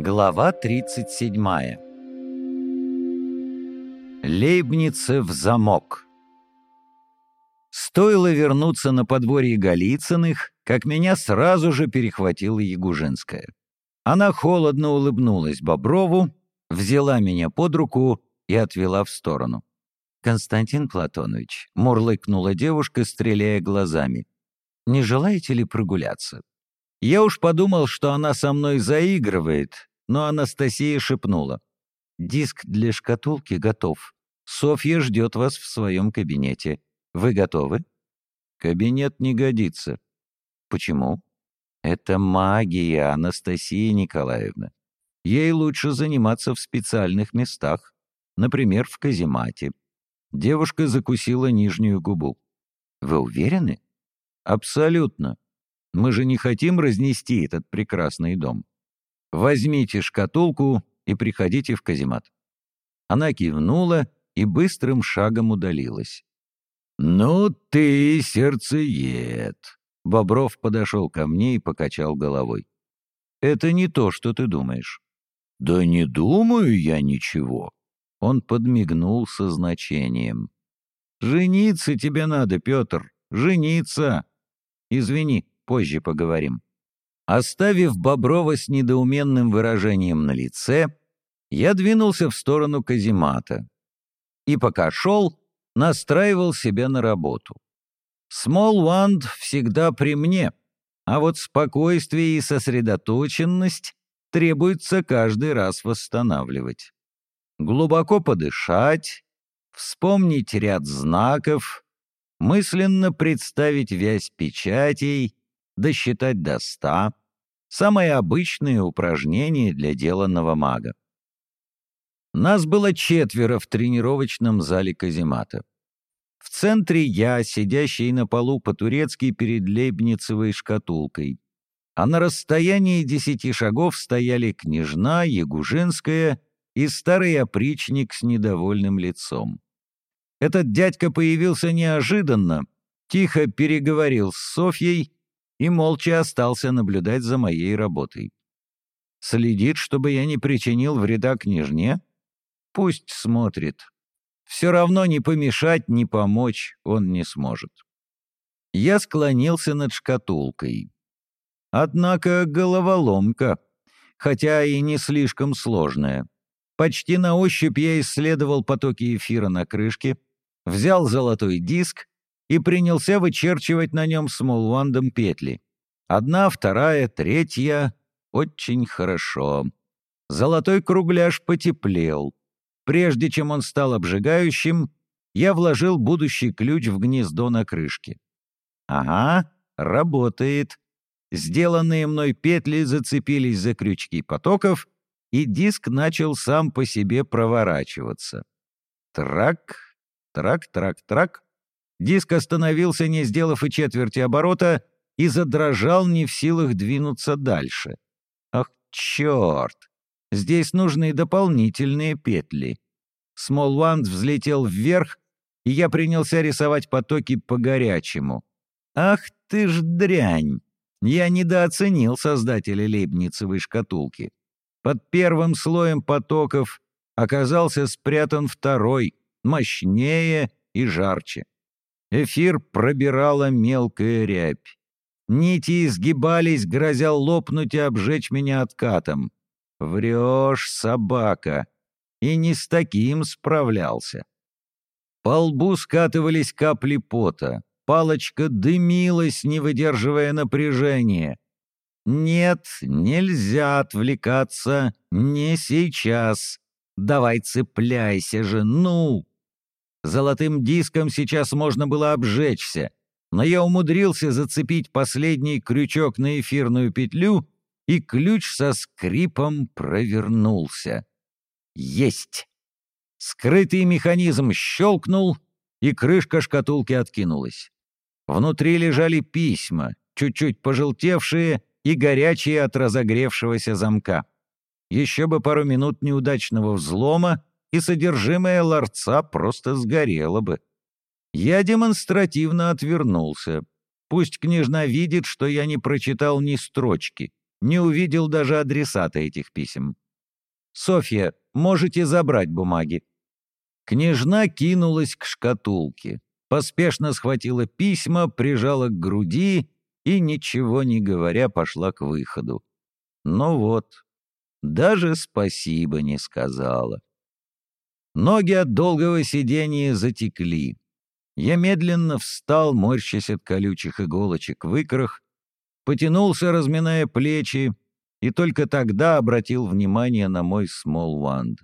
Глава 37. Лейбнице в замок. Стоило вернуться на подворье Голицыных, как меня сразу же перехватила Ягужинская. Она холодно улыбнулась Боброву, взяла меня под руку и отвела в сторону. «Константин Платонович», — мурлыкнула девушка, стреляя глазами, — «не желаете ли прогуляться?» Я уж подумал, что она со мной заигрывает, но Анастасия шепнула. «Диск для шкатулки готов. Софья ждет вас в своем кабинете. Вы готовы?» «Кабинет не годится». «Почему?» «Это магия, Анастасия Николаевна. Ей лучше заниматься в специальных местах, например, в каземате». Девушка закусила нижнюю губу. «Вы уверены?» «Абсолютно. Мы же не хотим разнести этот прекрасный дом. Возьмите шкатулку и приходите в каземат». Она кивнула и быстрым шагом удалилась. «Ну ты сердцеед!» Бобров подошел ко мне и покачал головой. «Это не то, что ты думаешь». «Да не думаю я ничего». Он подмигнул со значением. «Жениться тебе надо, Петр, жениться!» «Извини, позже поговорим». Оставив Боброва с недоуменным выражением на лице, я двинулся в сторону каземата. И пока шел, настраивал себя на работу. Смолванд всегда при мне, а вот спокойствие и сосредоточенность требуется каждый раз восстанавливать. Глубоко подышать, вспомнить ряд знаков, мысленно представить вязь печатей досчитать до ста — самое обычное упражнение для деланного мага. Нас было четверо в тренировочном зале каземата. В центре я, сидящий на полу по-турецки перед лейбницевой шкатулкой, а на расстоянии десяти шагов стояли княжна, Ягужинская и старый опричник с недовольным лицом. Этот дядька появился неожиданно, тихо переговорил с Софьей и молча остался наблюдать за моей работой. Следит, чтобы я не причинил вреда княжне? Пусть смотрит. Все равно ни помешать, ни помочь он не сможет. Я склонился над шкатулкой. Однако головоломка, хотя и не слишком сложная. Почти на ощупь я исследовал потоки эфира на крышке, взял золотой диск и принялся вычерчивать на нем смолвандом петли. Одна, вторая, третья — очень хорошо. Золотой кругляш потеплел. Прежде чем он стал обжигающим, я вложил будущий ключ в гнездо на крышке. Ага, работает. Сделанные мной петли зацепились за крючки потоков, и диск начал сам по себе проворачиваться. Трак, трак, трак, трак. Диск остановился, не сделав и четверти оборота, и задрожал не в силах двинуться дальше. Ах, черт! Здесь нужны дополнительные петли. Смолванд взлетел вверх, и я принялся рисовать потоки по-горячему. Ах ты ж дрянь! Я недооценил создателя лейбницевой шкатулки. Под первым слоем потоков оказался спрятан второй, мощнее и жарче. Эфир пробирала мелкая рябь. Нити изгибались, грозя лопнуть и обжечь меня откатом. Врешь, собака. И не с таким справлялся. По лбу скатывались капли пота. Палочка дымилась, не выдерживая напряжения. «Нет, нельзя отвлекаться. Не сейчас. Давай цепляйся же, ну!» Золотым диском сейчас можно было обжечься, но я умудрился зацепить последний крючок на эфирную петлю, и ключ со скрипом провернулся. Есть! Скрытый механизм щелкнул, и крышка шкатулки откинулась. Внутри лежали письма, чуть-чуть пожелтевшие и горячие от разогревшегося замка. Еще бы пару минут неудачного взлома, и содержимое ларца просто сгорело бы. Я демонстративно отвернулся. Пусть княжна видит, что я не прочитал ни строчки. не увидел даже адресата этих писем. «Софья, можете забрать бумаги». Княжна кинулась к шкатулке, поспешно схватила письма, прижала к груди и, ничего не говоря, пошла к выходу. Ну вот, даже спасибо не сказала. Ноги от долгого сидения затекли. Я медленно встал, морщась от колючих иголочек в икрах, потянулся, разминая плечи, и только тогда обратил внимание на мой смолванд.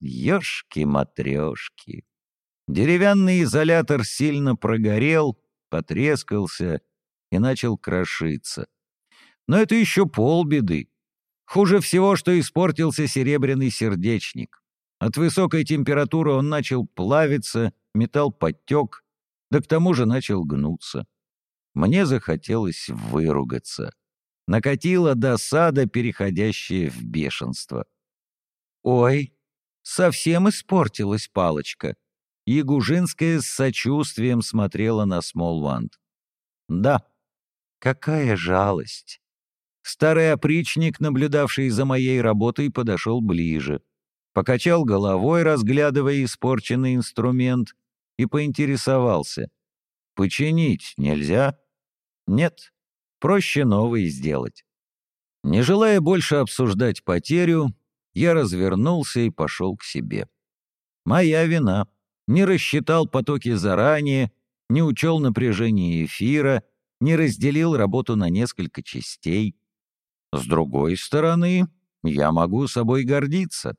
Ёшки-матрёшки! Деревянный изолятор сильно прогорел, потрескался и начал крошиться. Но это еще полбеды. Хуже всего, что испортился серебряный сердечник. От высокой температуры он начал плавиться, металл подтек, да к тому же начал гнуться. Мне захотелось выругаться. Накатила досада, переходящая в бешенство. «Ой, совсем испортилась палочка!» Ягужинская с сочувствием смотрела на Смолванд. «Да, какая жалость!» Старый опричник, наблюдавший за моей работой, подошел ближе покачал головой, разглядывая испорченный инструмент, и поинтересовался. «Починить нельзя?» «Нет, проще новый сделать». Не желая больше обсуждать потерю, я развернулся и пошел к себе. Моя вина. Не рассчитал потоки заранее, не учел напряжение эфира, не разделил работу на несколько частей. С другой стороны, я могу собой гордиться.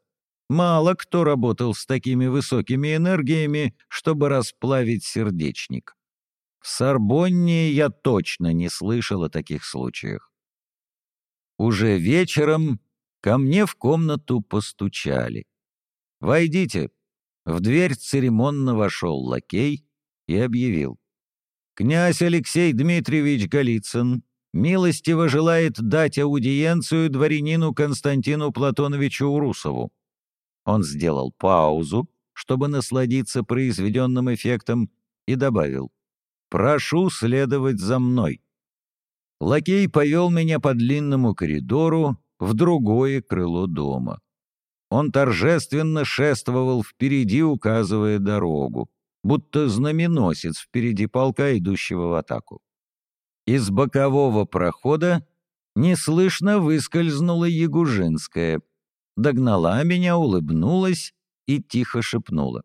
Мало кто работал с такими высокими энергиями, чтобы расплавить сердечник. В Сорбонне я точно не слышал о таких случаях. Уже вечером ко мне в комнату постучали. «Войдите». В дверь церемонно вошел лакей и объявил. «Князь Алексей Дмитриевич Голицын милостиво желает дать аудиенцию дворянину Константину Платоновичу Урусову. Он сделал паузу, чтобы насладиться произведенным эффектом, и добавил «Прошу следовать за мной». Лакей повел меня по длинному коридору в другое крыло дома. Он торжественно шествовал впереди, указывая дорогу, будто знаменосец впереди полка, идущего в атаку. Из бокового прохода неслышно выскользнула Ягужинская — догнала меня, улыбнулась и тихо шепнула.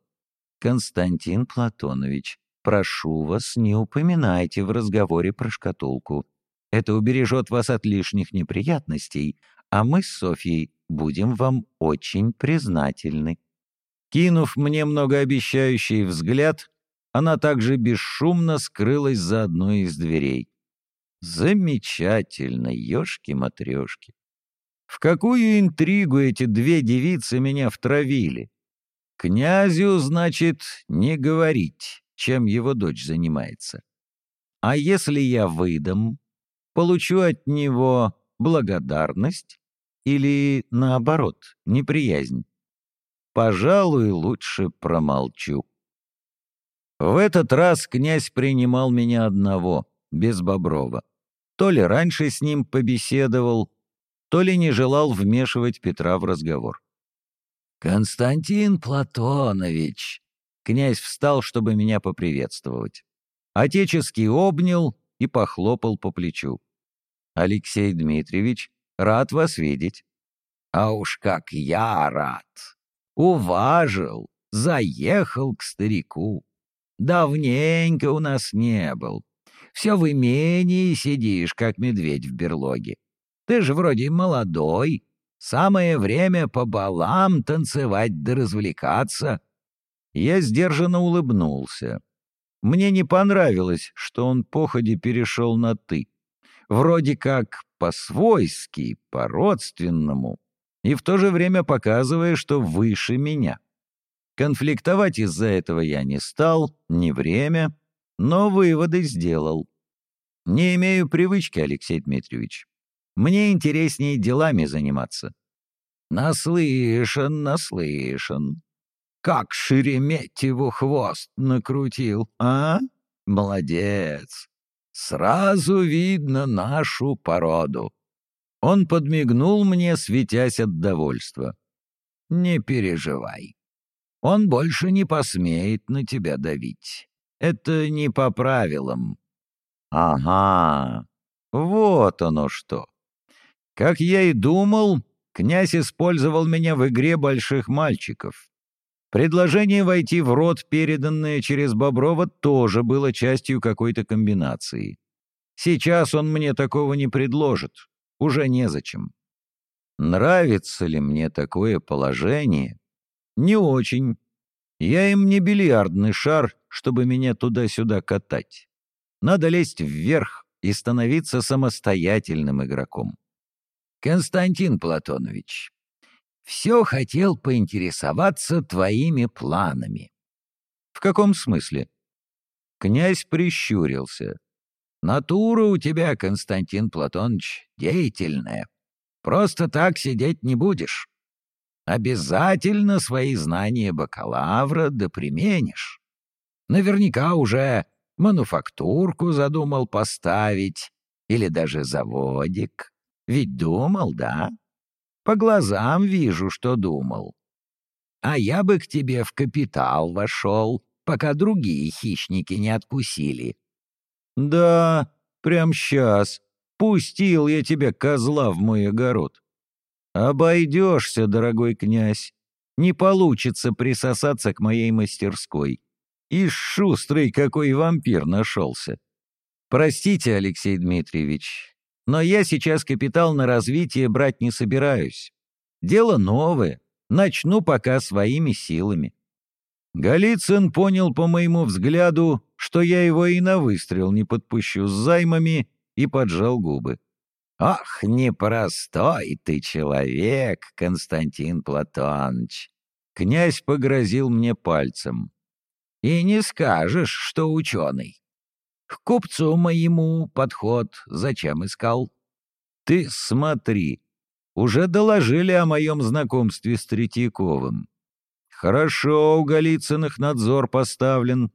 «Константин Платонович, прошу вас, не упоминайте в разговоре про шкатулку. Это убережет вас от лишних неприятностей, а мы с Софьей будем вам очень признательны». Кинув мне многообещающий взгляд, она также бесшумно скрылась за одной из дверей. Замечательно, ёшки-матрёшки. В какую интригу эти две девицы меня втравили? Князю, значит, не говорить, чем его дочь занимается. А если я выдам, получу от него благодарность или, наоборот, неприязнь? Пожалуй, лучше промолчу. В этот раз князь принимал меня одного, без Боброва. То ли раньше с ним побеседовал, то ли не желал вмешивать Петра в разговор. «Константин Платонович!» Князь встал, чтобы меня поприветствовать. Отеческий обнял и похлопал по плечу. «Алексей Дмитриевич, рад вас видеть». «А уж как я рад! Уважил, заехал к старику. Давненько у нас не был. Все в имении сидишь, как медведь в берлоге. Ты же вроде молодой. Самое время по балам танцевать да развлекаться». Я сдержанно улыбнулся. Мне не понравилось, что он походе перешел на «ты». Вроде как по-свойски, по-родственному, и в то же время показывая, что выше меня. Конфликтовать из-за этого я не стал, не время, но выводы сделал. Не имею привычки, Алексей Дмитриевич. Мне интереснее делами заниматься». «Наслышан, наслышан. Как Шереметьеву хвост накрутил, а? Молодец. Сразу видно нашу породу. Он подмигнул мне, светясь от довольства. «Не переживай. Он больше не посмеет на тебя давить. Это не по правилам». «Ага, вот оно что. Как я и думал, князь использовал меня в игре больших мальчиков. Предложение войти в рот, переданное через Боброва, тоже было частью какой-то комбинации. Сейчас он мне такого не предложит. Уже незачем. Нравится ли мне такое положение? Не очень. Я им не бильярдный шар, чтобы меня туда-сюда катать. Надо лезть вверх и становиться самостоятельным игроком. Константин Платонович, все хотел поинтересоваться твоими планами. В каком смысле? Князь прищурился. Натура у тебя, Константин Платонович, деятельная. Просто так сидеть не будешь. Обязательно свои знания бакалавра да применишь. Наверняка уже мануфактурку задумал поставить или даже заводик. Ведь думал, да? По глазам вижу, что думал. А я бы к тебе в капитал вошел, пока другие хищники не откусили. Да, прям сейчас. Пустил я тебе козла в мой огород. Обойдешься, дорогой князь. Не получится присосаться к моей мастерской. И шустрый какой вампир нашелся. Простите, Алексей Дмитриевич, но я сейчас капитал на развитие брать не собираюсь. Дело новое. Начну пока своими силами. Голицын понял по моему взгляду, что я его и на выстрел не подпущу с займами, и поджал губы. «Ах, непростой ты человек, Константин Платоныч!» Князь погрозил мне пальцем. «И не скажешь, что ученый. К купцу моему подход зачем искал? Ты смотри, уже доложили о моем знакомстве с Третьяковым. Хорошо, у Голицыных надзор поставлен.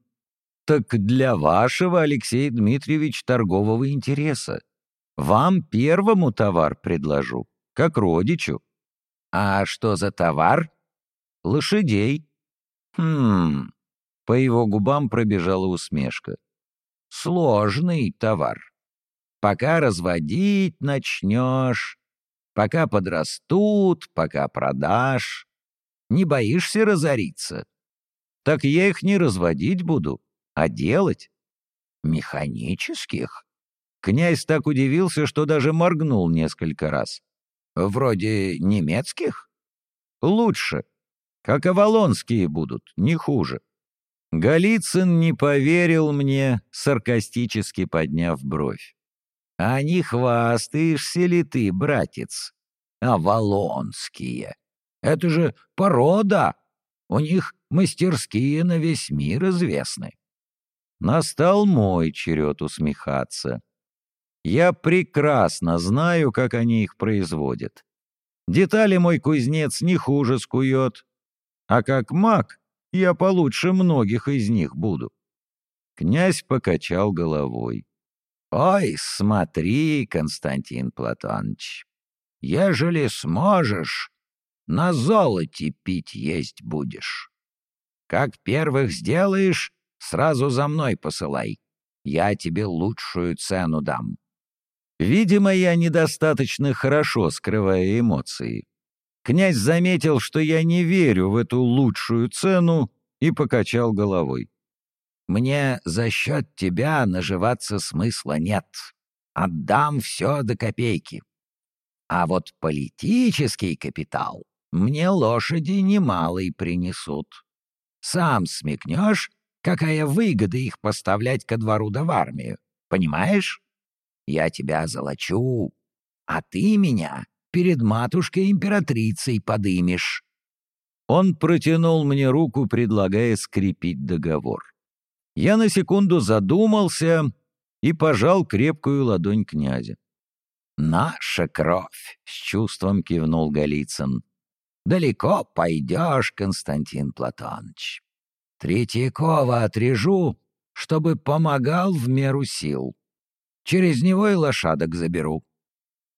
Так для вашего, Алексей Дмитриевич, торгового интереса. Вам первому товар предложу, как родичу. А что за товар? Лошадей. Хм... По его губам пробежала усмешка сложный товар. Пока разводить начнешь, пока подрастут, пока продашь. Не боишься разориться? Так я их не разводить буду, а делать. Механических? Князь так удивился, что даже моргнул несколько раз. Вроде немецких? Лучше. Как авалонские будут, не хуже. Голицын не поверил мне, саркастически подняв бровь. «А не хвастаешься ли ты, братец? Авалонские. Это же порода. У них мастерские на весь мир известны». Настал мой черед усмехаться. Я прекрасно знаю, как они их производят. Детали мой кузнец не хуже скует. А как маг я получше многих из них буду. Князь покачал головой. «Ой, смотри, Константин Платоныч, ежели сможешь, на золоте пить есть будешь. Как первых сделаешь, сразу за мной посылай. Я тебе лучшую цену дам». Видимо, я недостаточно хорошо скрываю эмоции. Князь заметил, что я не верю в эту лучшую цену и покачал головой. «Мне за счет тебя наживаться смысла нет. Отдам все до копейки. А вот политический капитал мне лошади немалый принесут. Сам смекнешь, какая выгода их поставлять ко двору да в армию. Понимаешь? Я тебя золочу, а ты меня перед матушкой-императрицей подымешь». Он протянул мне руку, предлагая скрепить договор. Я на секунду задумался и пожал крепкую ладонь князя. «Наша кровь!» — с чувством кивнул Голицын. «Далеко пойдешь, Константин Платоныч. Третьякова отрежу, чтобы помогал в меру сил. Через него и лошадок заберу.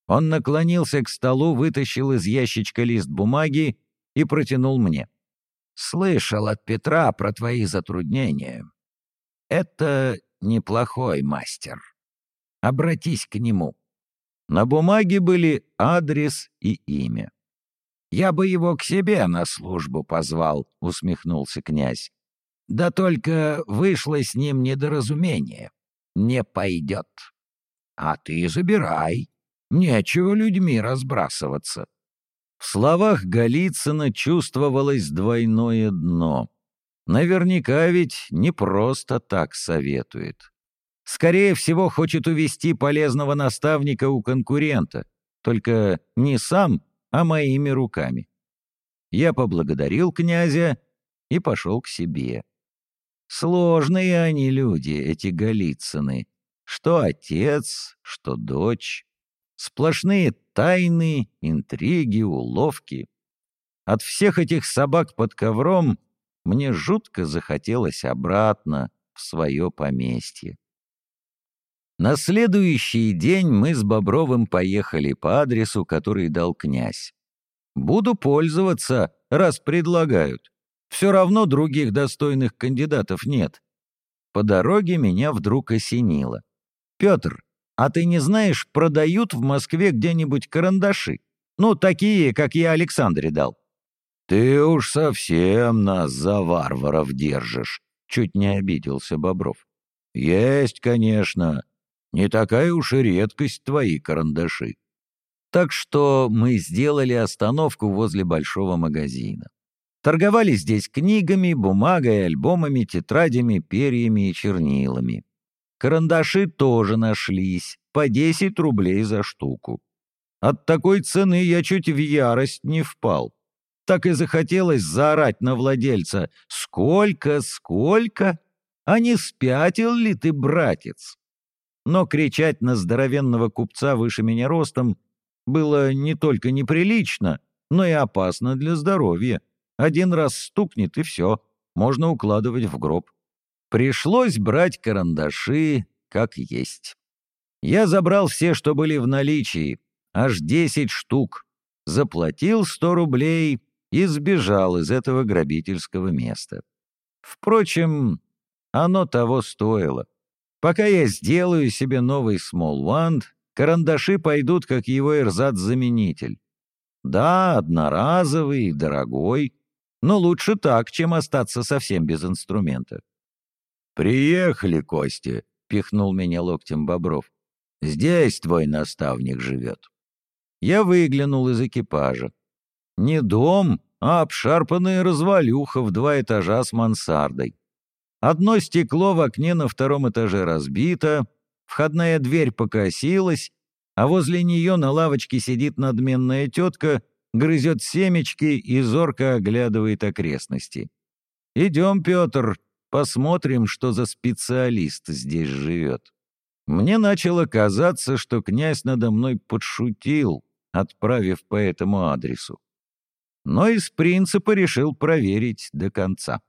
Он наклонился к столу, вытащил из ящичка лист бумаги и протянул мне. «Слышал от Петра про твои затруднения. Это неплохой мастер. Обратись к нему». На бумаге были адрес и имя. «Я бы его к себе на службу позвал», — усмехнулся князь. «Да только вышло с ним недоразумение. Не пойдет. А ты забирай. Нечего людьми разбрасываться». В словах Голицына чувствовалось двойное дно. Наверняка ведь не просто так советует. Скорее всего, хочет увести полезного наставника у конкурента, только не сам, а моими руками. Я поблагодарил князя и пошел к себе. Сложные они люди, эти Голицыны. Что отец, что дочь. Сплошные тайны, интриги, уловки. От всех этих собак под ковром мне жутко захотелось обратно в свое поместье. На следующий день мы с Бобровым поехали по адресу, который дал князь. Буду пользоваться, раз предлагают. Все равно других достойных кандидатов нет. По дороге меня вдруг осенило. «Петр, а ты не знаешь, продают в Москве где-нибудь карандаши? Ну, такие, как я Александре дал». «Ты уж совсем нас за варваров держишь», — чуть не обиделся Бобров. «Есть, конечно, не такая уж и редкость твои карандаши. Так что мы сделали остановку возле большого магазина. Торговали здесь книгами, бумагой, альбомами, тетрадями, перьями и чернилами. Карандаши тоже нашлись, по 10 рублей за штуку. От такой цены я чуть в ярость не впал. Так и захотелось заорать на владельца «Сколько, сколько? А не спятил ли ты, братец?» но кричать на здоровенного купца выше меня ростом было не только неприлично, но и опасно для здоровья. Один раз стукнет, и все, можно укладывать в гроб. Пришлось брать карандаши, как есть. Я забрал все, что были в наличии, аж десять штук, заплатил сто рублей и сбежал из этого грабительского места. Впрочем, оно того стоило. Пока я сделаю себе новый Small карандаши пойдут как его эрзац-заменитель. Да, одноразовый и дорогой, но лучше так, чем остаться совсем без инструмента. «Приехали, Костя», — пихнул меня локтем Бобров. «Здесь твой наставник живет». Я выглянул из экипажа. Не дом, а обшарпанная развалюха в два этажа с мансардой. Одно стекло в окне на втором этаже разбито, входная дверь покосилась, а возле нее на лавочке сидит надменная тетка, грызет семечки и зорко оглядывает окрестности. «Идем, Петр, посмотрим, что за специалист здесь живет». Мне начало казаться, что князь надо мной подшутил, отправив по этому адресу. Но из принципа решил проверить до конца.